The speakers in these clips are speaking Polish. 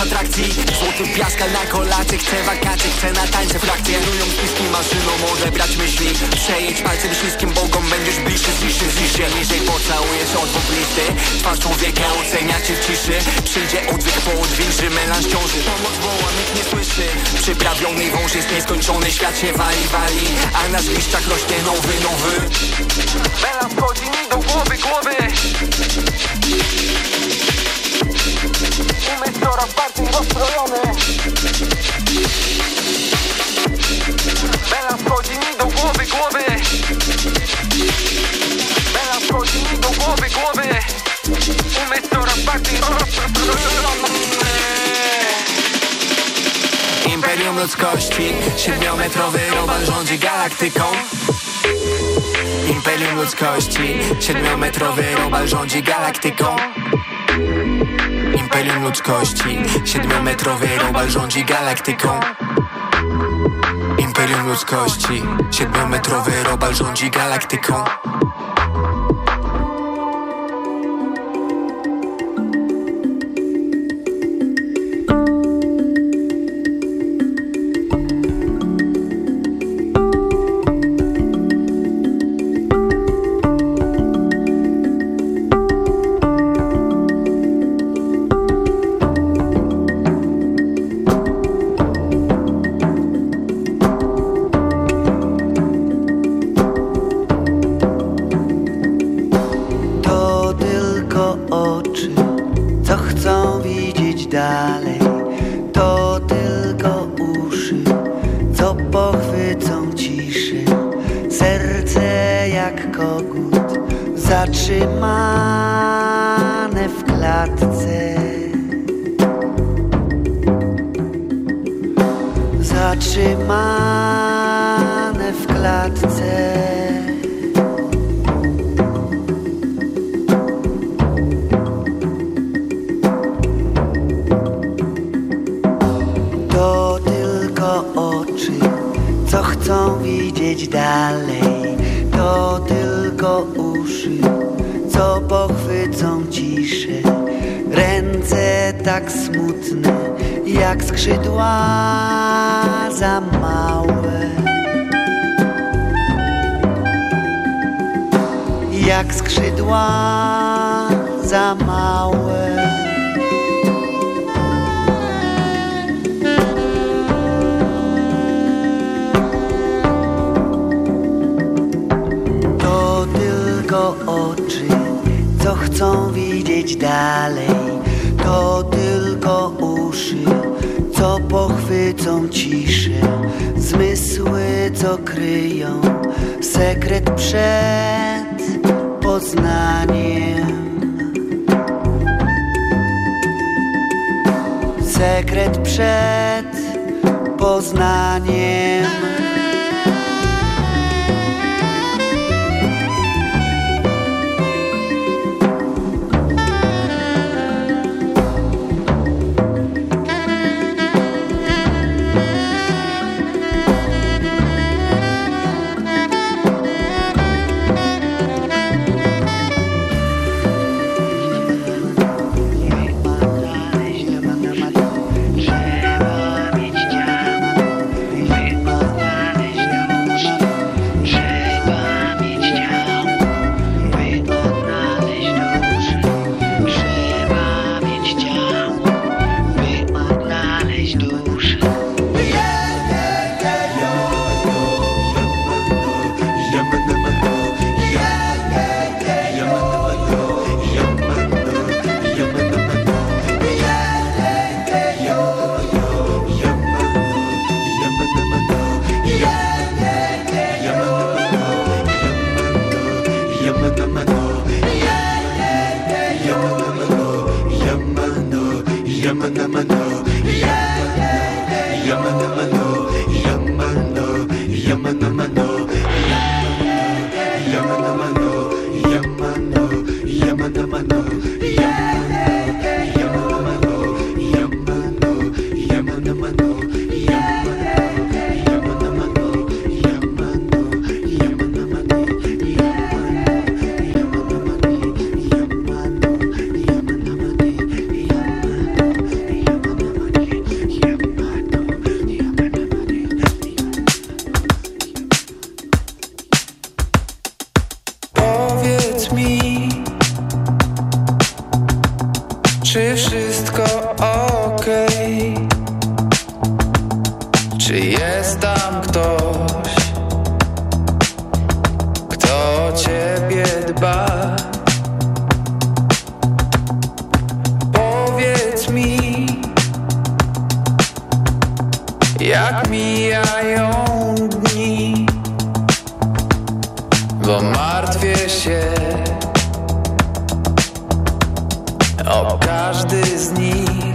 atrakcji Złoty piaskal na kolacie Chcę wakacje, chcę na tańce frakcje Kierują spiski maszyną, brać myśli. Przejedź palcem śliskim bogom Będziesz bliższy, zbliższy, zbliższy Niżej pocałujesz od listy Twarz człowieka ocenia cię w ciszy. Przyjdzie odwyk po odwilży, melanż ciąży. Pomoc woła, nikt nie słyszy. Przyprawiony wąż jest nieskończony Świat się wali, wali. A na zgliszczach rośnie nowy, nowy. Melanż wchodzi mi do głowy, głowy Umysł coraz bardziej rozstrojony Melanż wchodzi mi do głowy, głowy Melanż wchodzi mi do głowy, głowy Umysł coraz bardziej rozstrojony Imperium ludzkości Siedmiometrowy robal rządzi galaktyką. Imperium ludzkości Siedmiometrowy robal rządzi galaktyką Imperium ludzkości Siedmiometrowy robal rządzi galaktyką. Imperium ludzkości Siedmiometrowy robal rządzi galaktyką zatrzymane w klatce. Zatrzymane w klatce. Co pochwycą ciszę. Ręce tak smutne, jak skrzydła za małe. Jak skrzydła za małe. Chcą widzieć dalej. To tylko uszy, co pochwycą ciszę. Zmysły, co kryją sekret przed poznaniem. Sekret przed poznaniem. Radio Afera 98 i 6 MHz. Leżymy, a pod nami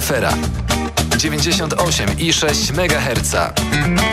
obraca się świat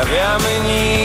uprawiamy nic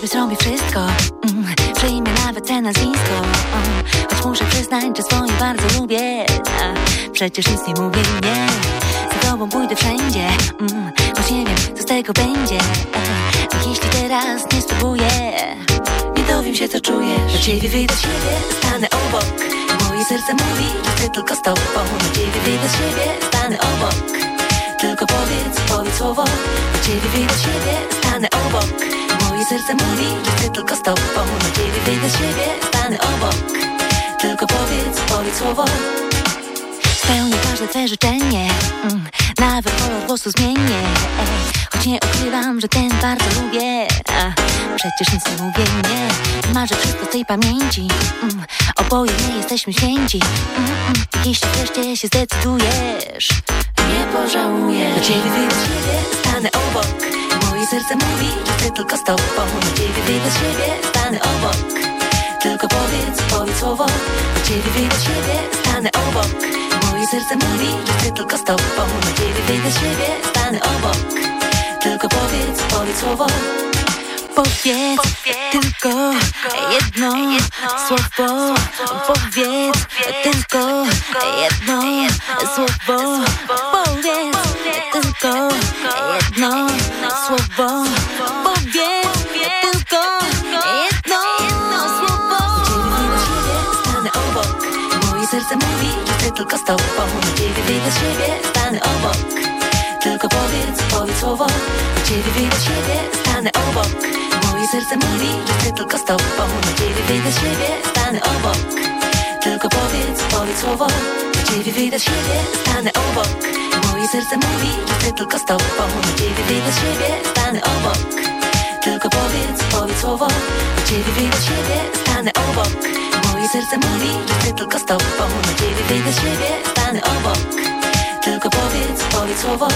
ciebie zrobię wszystko. Mm, Przyjmę nawet te nazwisko. Mm, Choć muszę przyznać, że swoje bardzo lubię. A przecież nic nie mówię nie. Za tobą pójdę wszędzie. Mm, Choć nie wiem, co z tego będzie. A jeśli teraz nie spróbuję Nie dowiem się, co czujesz. Do ciebie wyjdę z siebie, stanę obok. Moje serce mówi, że chcę tylko z tobą. Do ciebie wyjdę z siebie, stanę obok. Tylko powiedz, powiedz słowo. Do ciebie wyjdę z siebie, stanę obok Moje serce mówi, że chcę tylko z tobą. Do ciebie wyjdę z siebie, stanę obok. Tylko powiedz, powiedz słowo Spełnię każde twoje życzenie. Mm, Nawet kolor włosu zmienię. Choć nie ukrywam, że ten bardzo lubię. A, Przecież nic nie mówię, nie. Marzę wszystko z tej pamięci. Mm, Oboje nie jesteśmy święci. Mm, Jeśli wreszcie się zdecydujesz Nie pożałuję Do ciebie wyjdę z siebie, stanę obok. Moje serce mówi, że chcę tylko z tobą. Do ciebie wyjdę z siebie, stanę obok. Tylko powiedz, powiedz słowo. Do ciebie wyjdę z siebie, stanę obok Moje serce mówi, że chcę tylko z tobą. Do ciebie wyjdę z siebie, stanę obok. Tylko powiedz, powiedz słowo. Powiedz, tylko jedno, słowo. Powiedz tylko jedno słowo. Powiedz tylko jedno słowo tylko z tobą ciebie siebie, stanę obok. Tylko powiedz, powiedz słowo ciebie z siebie, stanę obok. Moje serce mówi, że chcę tylko z tobą ciebie z siebie, stanę obok. Tylko powiedz, powiedz słowo ciebie z siebie, stanę obok. Moje serce mówi, że chcę tylko z tobą ciebie z siebie, stanę obok. Tylko powiedz, powiedz słowo ciebie z siebie, stanę obok Moje serce mówi, że chcę tylko z tobą. Do ciebie wyjdę z siebie, stanę obok. Tylko powiedz, powiedz słowo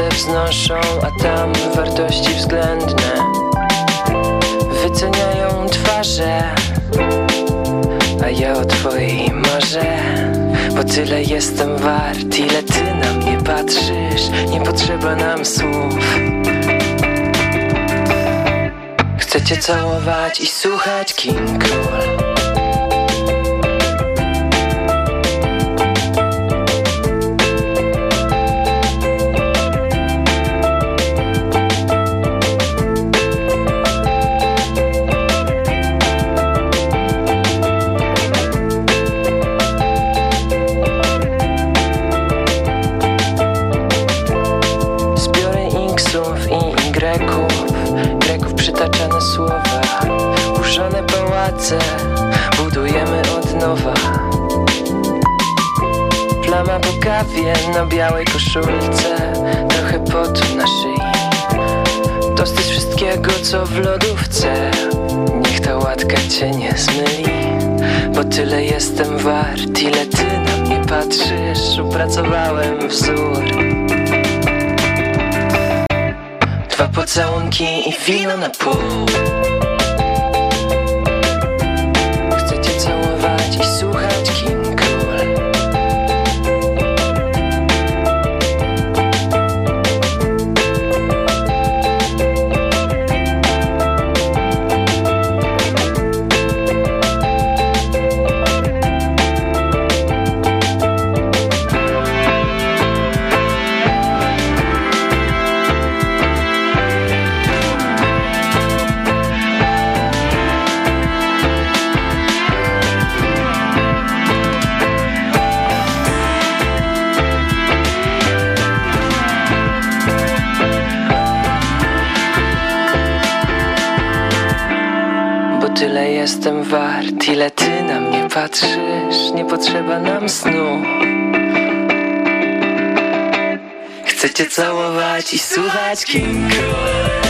Tace wznoszą, a tam wartości względne Wyceniają twarze. A ja o twojej marzę Bo tyle jestem wart, ile ty na mnie patrzysz. Nie potrzeba nam słów. Chcę cię całować i słuchać King Cole białej koszulce Trochę potu na szyi. Tosty wszystkiego co w lodówce. Niech ta łatka cię nie zmyli Bo tyle jestem wart Ile ty na mnie patrzysz. Opracowałem wzór. Dwa pocałunki i wino na pół jestem wart, ile ty na mnie patrzysz? Nie potrzeba nam snu. Chcę cię całować i słuchać King Cole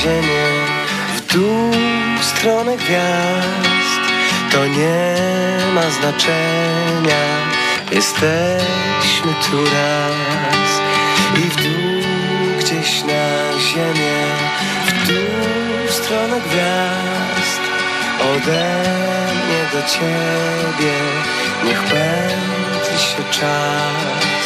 Ziemię W dół w stronę gwiazd. To nie ma znaczenia. Jesteśmy tu raz I w dół gdzieś na ziemię. W dół w stronę gwiazd. Ode mnie do ciebie. Niech pędzi się czas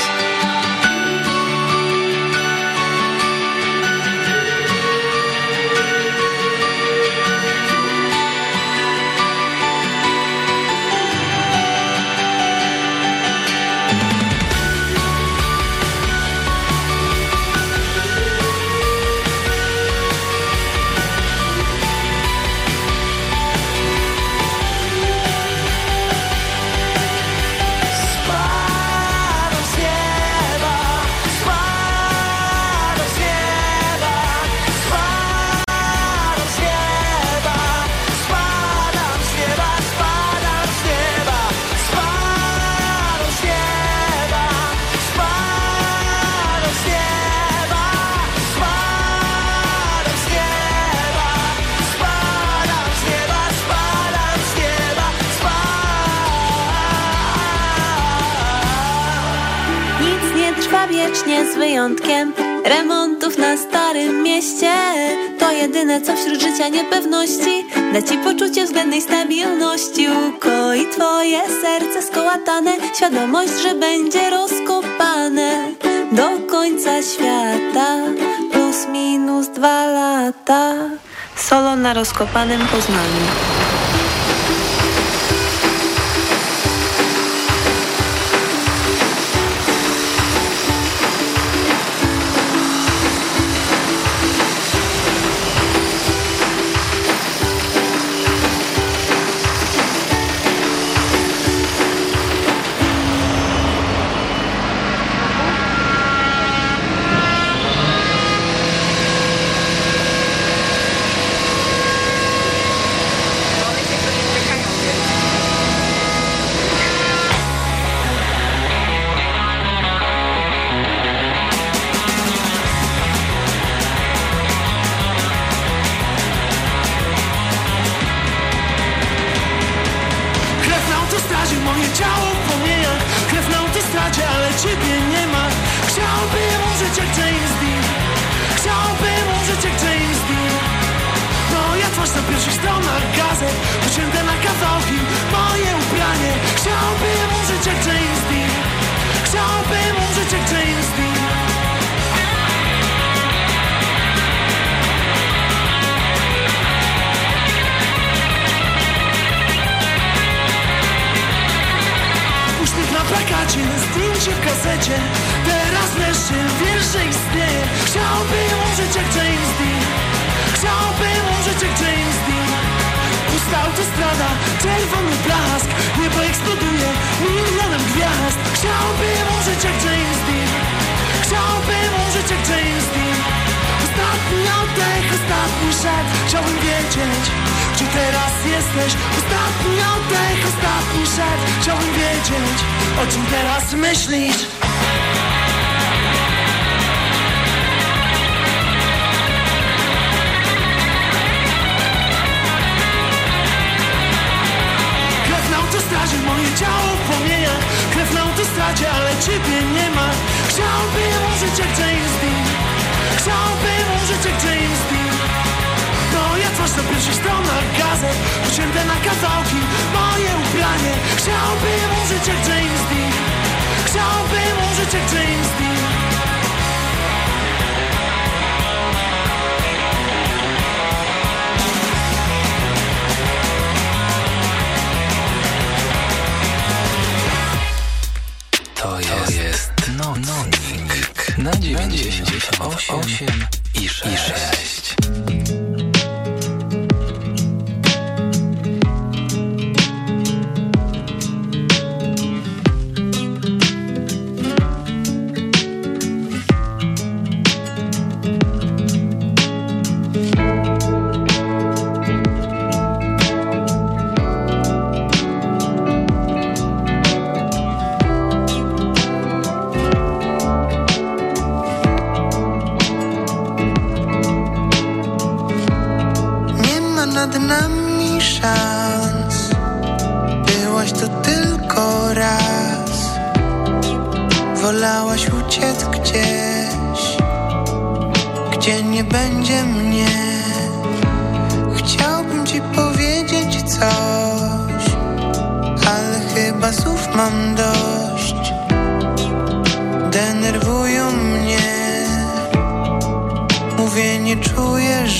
wyjątkiem remontów na starym mieście. To jedyne co wśród życia niepewności da ci poczucie względnej stabilności. Ukoi twoje serce skołatane, świadomość, że będzie rozkopane do końca świata. Plus minus dwa lata. Solo na rozkopanym Poznaniu. przed Chciałbym wiedzieć, czy teraz jesteś. Ostatni oddech, ostatni szed Chciałbym wiedzieć, o czym teraz myślisz. Straży Moje ciało w płomieniach Krew na autostradzie, ale ciebie nie ma. Chciałbym na pierwszych stronach gazet Ucięte na kawałki moje ubranie Chciałbym użyć jak James Dean Chciałbym użyć jak James Dean To jest, to jest na 98, i I 6.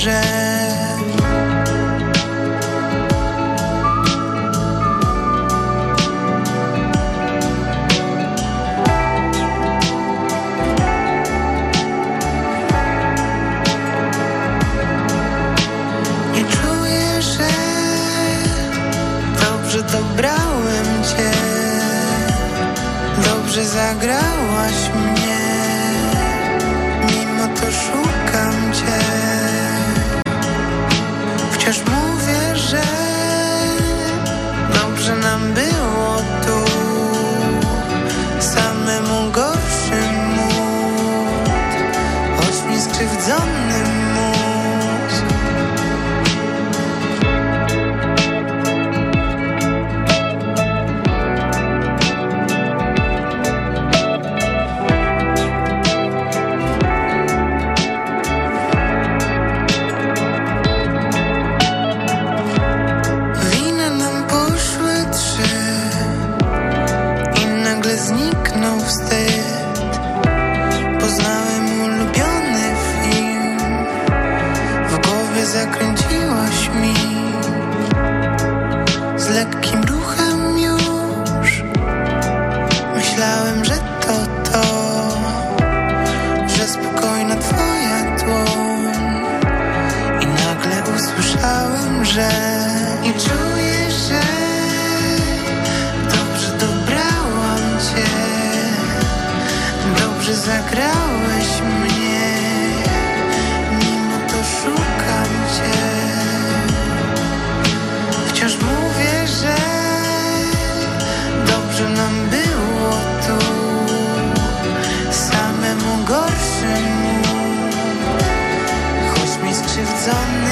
że sun.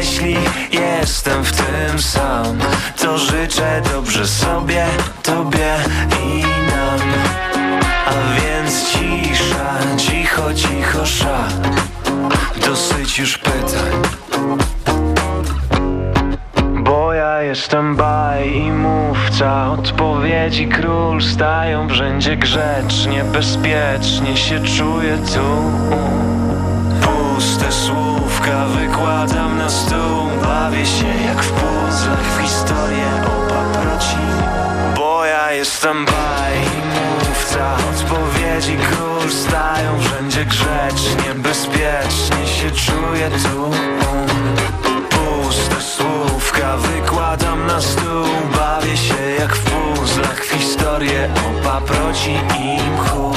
Jeśli jestem w tym sam To życzę dobrze sobie, tobie i nam. A więc cisza, cicho, cicho, sza. Dosyć już pytań. Bo ja jestem baj i mówca Odpowiedzi król stają w rzędzie grzecznie Bezpiecznie się czuję tu. Wykładam na stół Bawię się jak w puzzlach w historię o paproci. Bo ja jestem bajmówca Odpowiedzi król stają wszędzie grzecznie Bezpiecznie się czuję tu. Puste słówka wykładam na stół Bawię się jak w puzzlach w historię o paproci i mchu.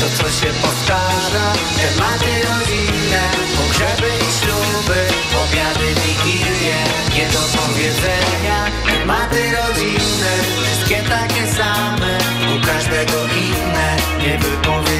To co się powtarza, tematy rodzinne Pogrzeby i śluby, obiady, wigilie Nie do powiedzenia, tematy rodzinne Wszystkie takie same, u każdego inne Niewypowiedziane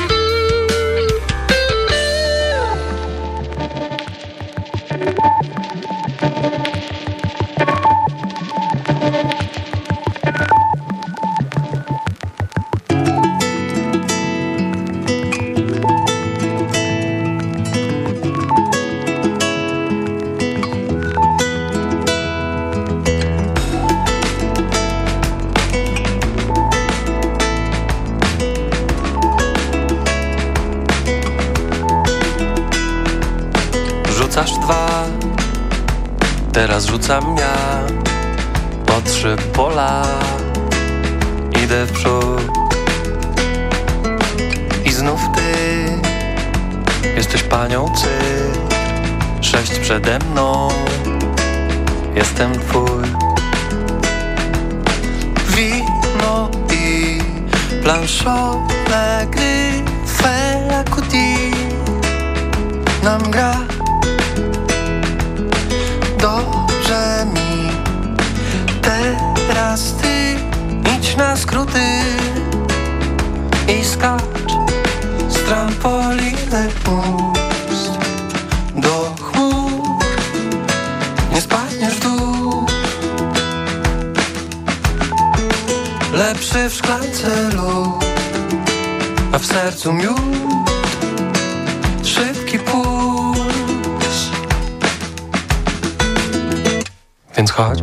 Rzucam ja Po trzy pola. Idę w przód. I znów ty Jesteś panią cy. Sześć przede mną. Jestem twój. Wino i planszowe gry Fela kuti nam gra Teraz idź na skróty I skacz z trampoliny pust Do chmur. Nie spadniesz dół. Lepszy w szklance lód A w sercu miód Szybki puls Więc chodź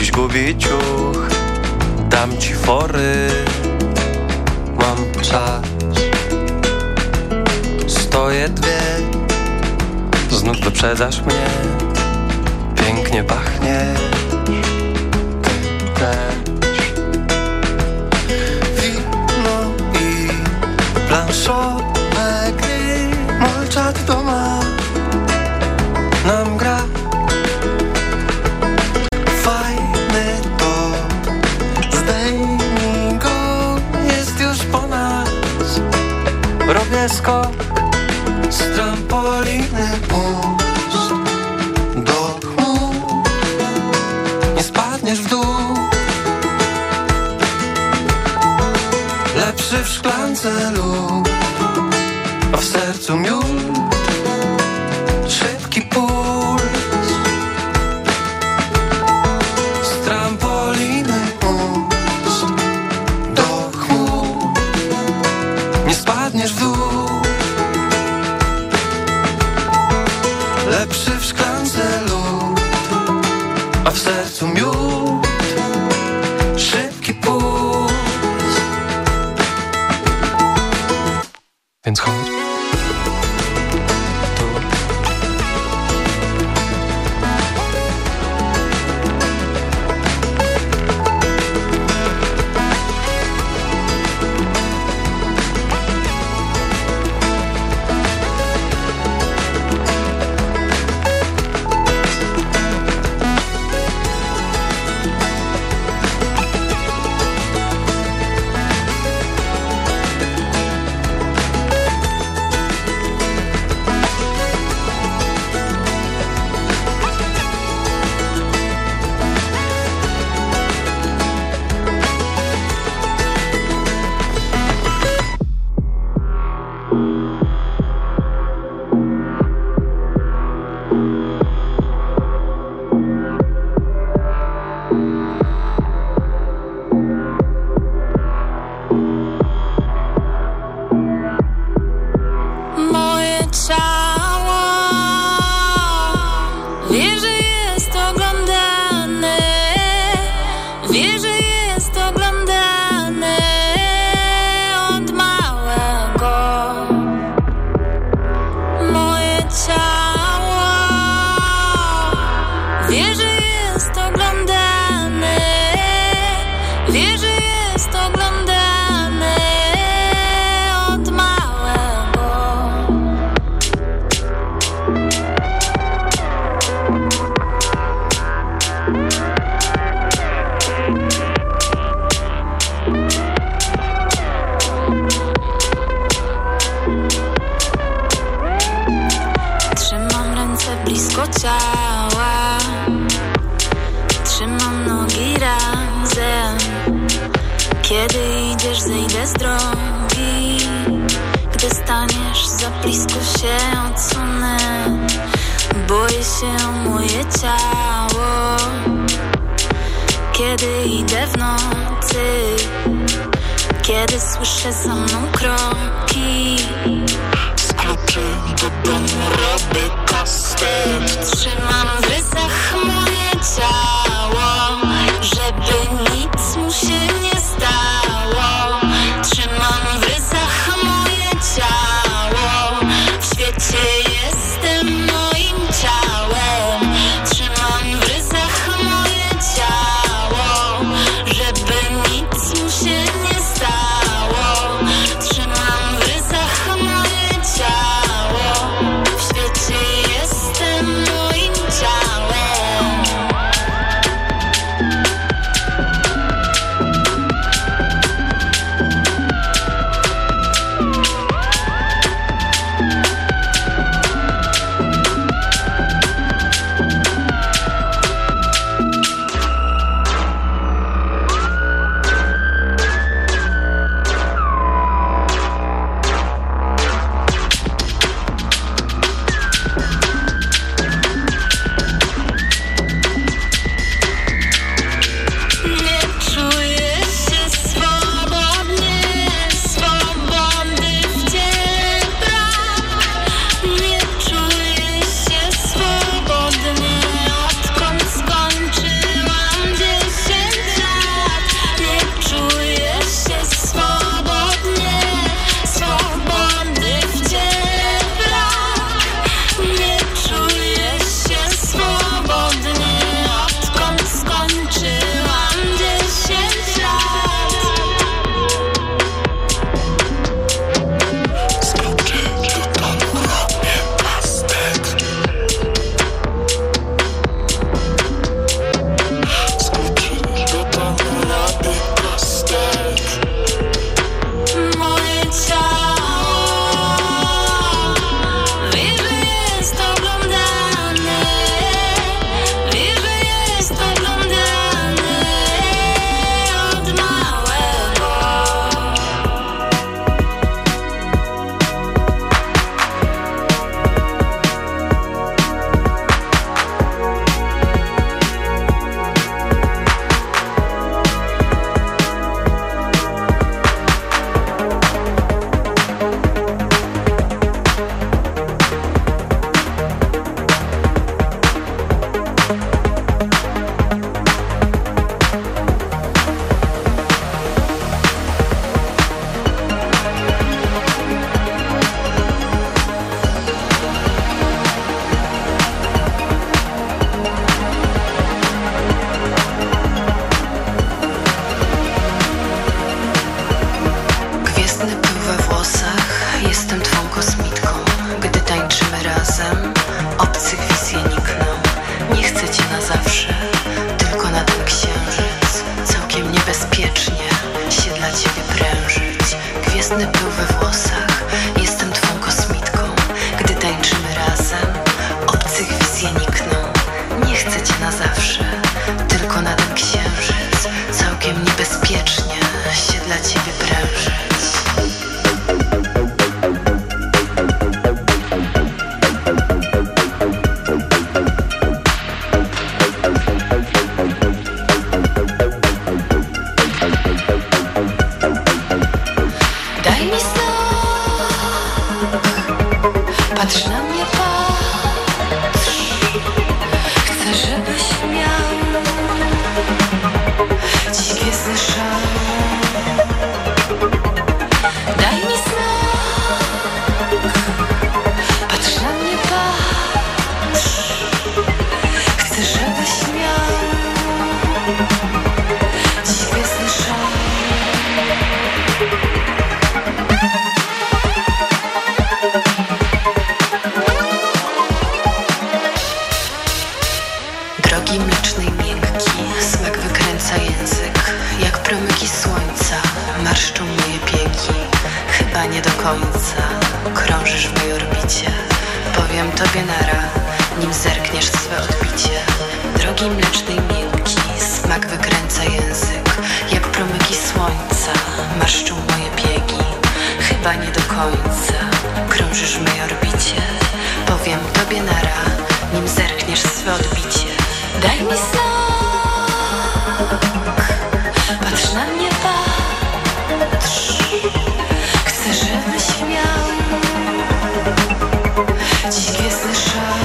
dziś gubi ciuch. Dam ci fory Mam czas. Stoję dwie Znów wyprzedzasz mnie. Pięknie pachniesz montanhas Trzymam ręce blisko ciała. Trzymam nogi razem. Kiedy idziesz zejdę z drogi. Gdy staniesz blisko się odsunę. Boję się moje ciało. Kiedy idę w nocy Kiedy słyszę za mną kroki. Z kluczy do domu robię kastet Trzymam w ryzach moje ciało. Jasne były włosy miał. Dzikie słyszał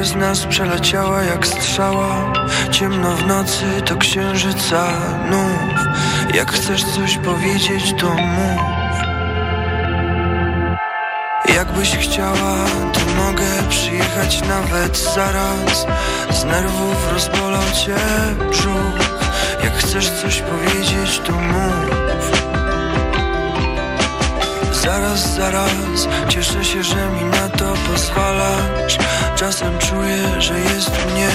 przez nas przeleciała jak strzała. Ciemno w nocy to księżyca nów. Jak chcesz coś powiedzieć to mów. Jakbyś chciała to mogę przyjechać nawet zaraz. Z nerwów rozbolał cię brzuch. Jak chcesz coś powiedzieć to mów. Zaraz, zaraz, cieszę się, że mi na to pozwalasz Czasem czuję, że jest mnie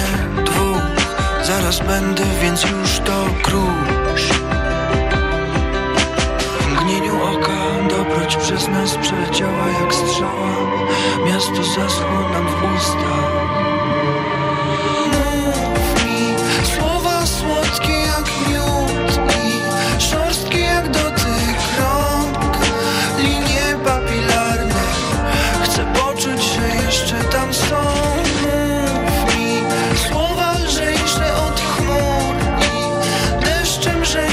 dwóch. Zaraz będę, więc już to krusz. W mgnieniu oka dobroć przez nas przeleciała jak strzała. Miasto zaschło nam w ustach